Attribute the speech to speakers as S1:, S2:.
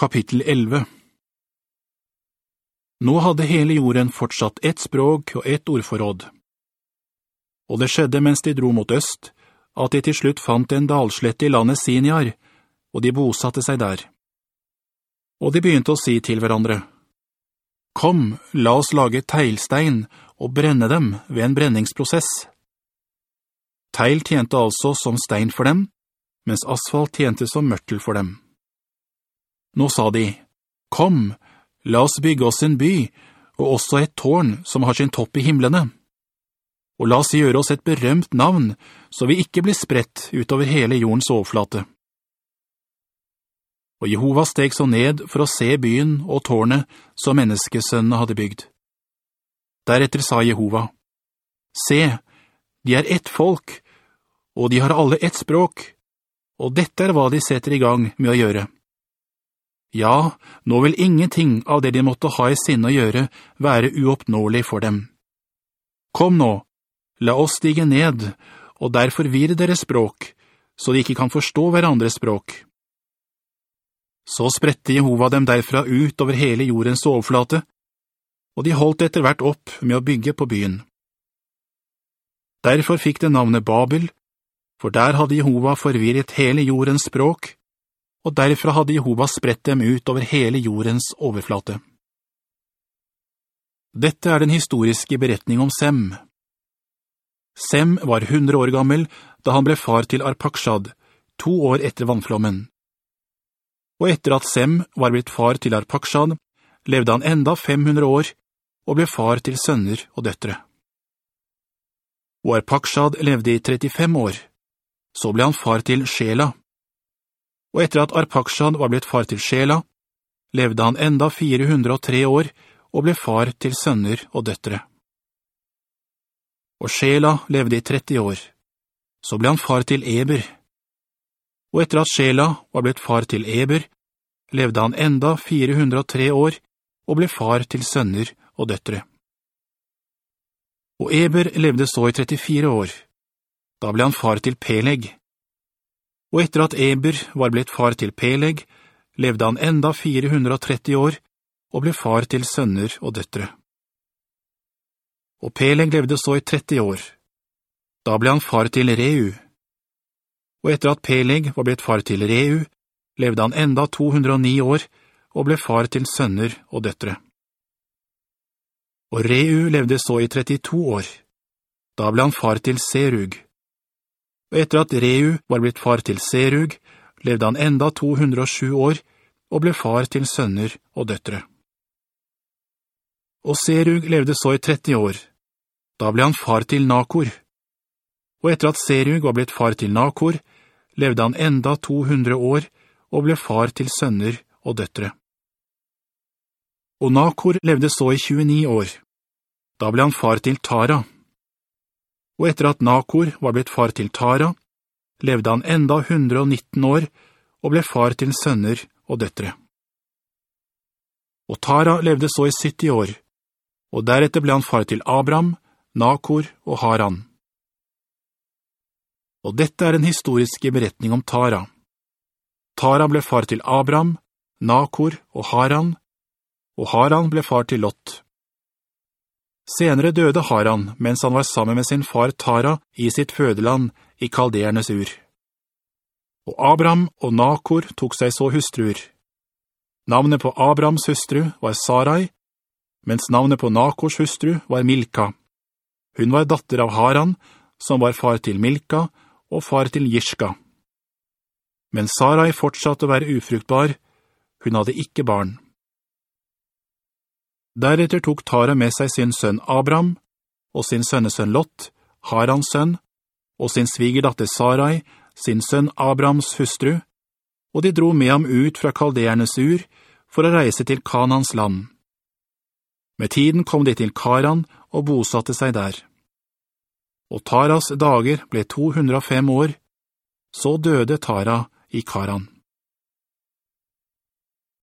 S1: Kapittel 11 Nå hadde hele jorden fortsatt ett språk og ett ordforråd. Og det skjedde mens de dro mot øst, at de til slutt fant en dalslett i landet Siniar, og de bosatte seg der. Og de begynte å si til hverandre, «Kom, la oss lage teilstein og brenne dem ved en brenningsprosess.» Teil tjente altså som stein for dem, mens asfalt tjente som mørtel for dem. Nå sa de, «Kom, la oss bygge oss en by, og også et tårn som har sin topp i himmelene. Og la oss gjøre oss et berømt navn, så vi ikke blir spredt utover hele jordens overflate.» Og Jehova steg så ned for å se byen og tårnet som menneskesønnene hadde bygd. Deretter sa Jehova, «Se, de er ett folk, og de har alle ett språk, og dette er hva de setter i gang med å gjøre. Ja, nå vil ingenting av det de måtte ha i sinne å gjøre være uoppnåelig for dem. Kom nå, la oss stige ned, og derfor vir deres språk, så de ikke kan forstå hverandres språk. Så spredte Jehova dem derfra ut over hele jordens overflate, og de holdt etter hvert opp med å bygge på byen. Derfor fikk det navnet Babel, for der hadde Jehova forvirret hele jordens språk, og derfra hadde Jehova spredt dem ut over hele jordens overflate. Dette er den historiske beretning om Sem. Sem var hundre år gammel da han ble far til Arpakshad, to år etter vannflommen. Og etter at Sem var blitt far til Arpakshad, levde han enda 500 år og ble far til sønner og døtre og Arpakshad levde i 35 år. Så ble han far til Shela. Og etter at Arpakshad var blitt far til Sjela, levde han enda 403 år og ble far til sønner og døttere. Og Sjela levde i 30 år. Så ble han far til Eber. Og etter at Sjela var blitt far til Eber, levde han enda 403 år og ble far til sønner og døttere. Og Eber levde så i 34 år. Da ble han far til Peleg. Og etter at Eber var blitt far til Peleg, levde han enda 430 år og ble far til sønner og døtre. Og Peleg levde så i 30 år. Da ble han far til Reu. Og etter at Peleg var blitt far til Reu, levde han enda 209 år og ble far til sønner og døtre og Reu levde så i 32 år. Da ble han far til Serug. Og etter at Reu var blitt far til Serug, levde han enda 207 år, og ble far til sønner og døtre. Og Serug levde så i 30 år. Da ble han far til Nakor. Og etter at Serug var blitt far til Nakor, levde han enda 200 år, og ble far til sønner og døtre og Nakor levde så i 29 år. Da ble han far til Tara. Og etter at Nakor var blitt far til Tara, levde han enda 119 år og ble far til sønner og døtre. Og Tara levde så i 70 år, og deretter ble han far til Abram, Nakor og Haran. Og dette er en historiske beretning om Tara. Tara ble far til Abram, Nakor og Haran, og Haran ble far til Lot. Senere døde Haran mens han var sammen med sin far Tara i sitt fødeland i Kaldernes ur. Og Abraham og Nakor tok seg så hustruer. Navnet på Abrahams hustru var Sarai, mens navnet på Nakors hustru var Milka. Hun var datter av Haran, som var far til Milka og far til Jishka. Men Sarai fortsatte å være ufruktbar, hun hadde ikke barn. Deretter tok Tara med seg sin sønn Abraham, og sin sønnesønn Lot, Harans sønn, og sin svigerdatter Sarai, sin sønn Abrahams hustru, og de dro med ham ut fra kaldernes ur for å reise til Kanans land. Med tiden kom de til Karan og bosatte seg der. Og Taras dager ble 205 år, så døde Tara i Karan.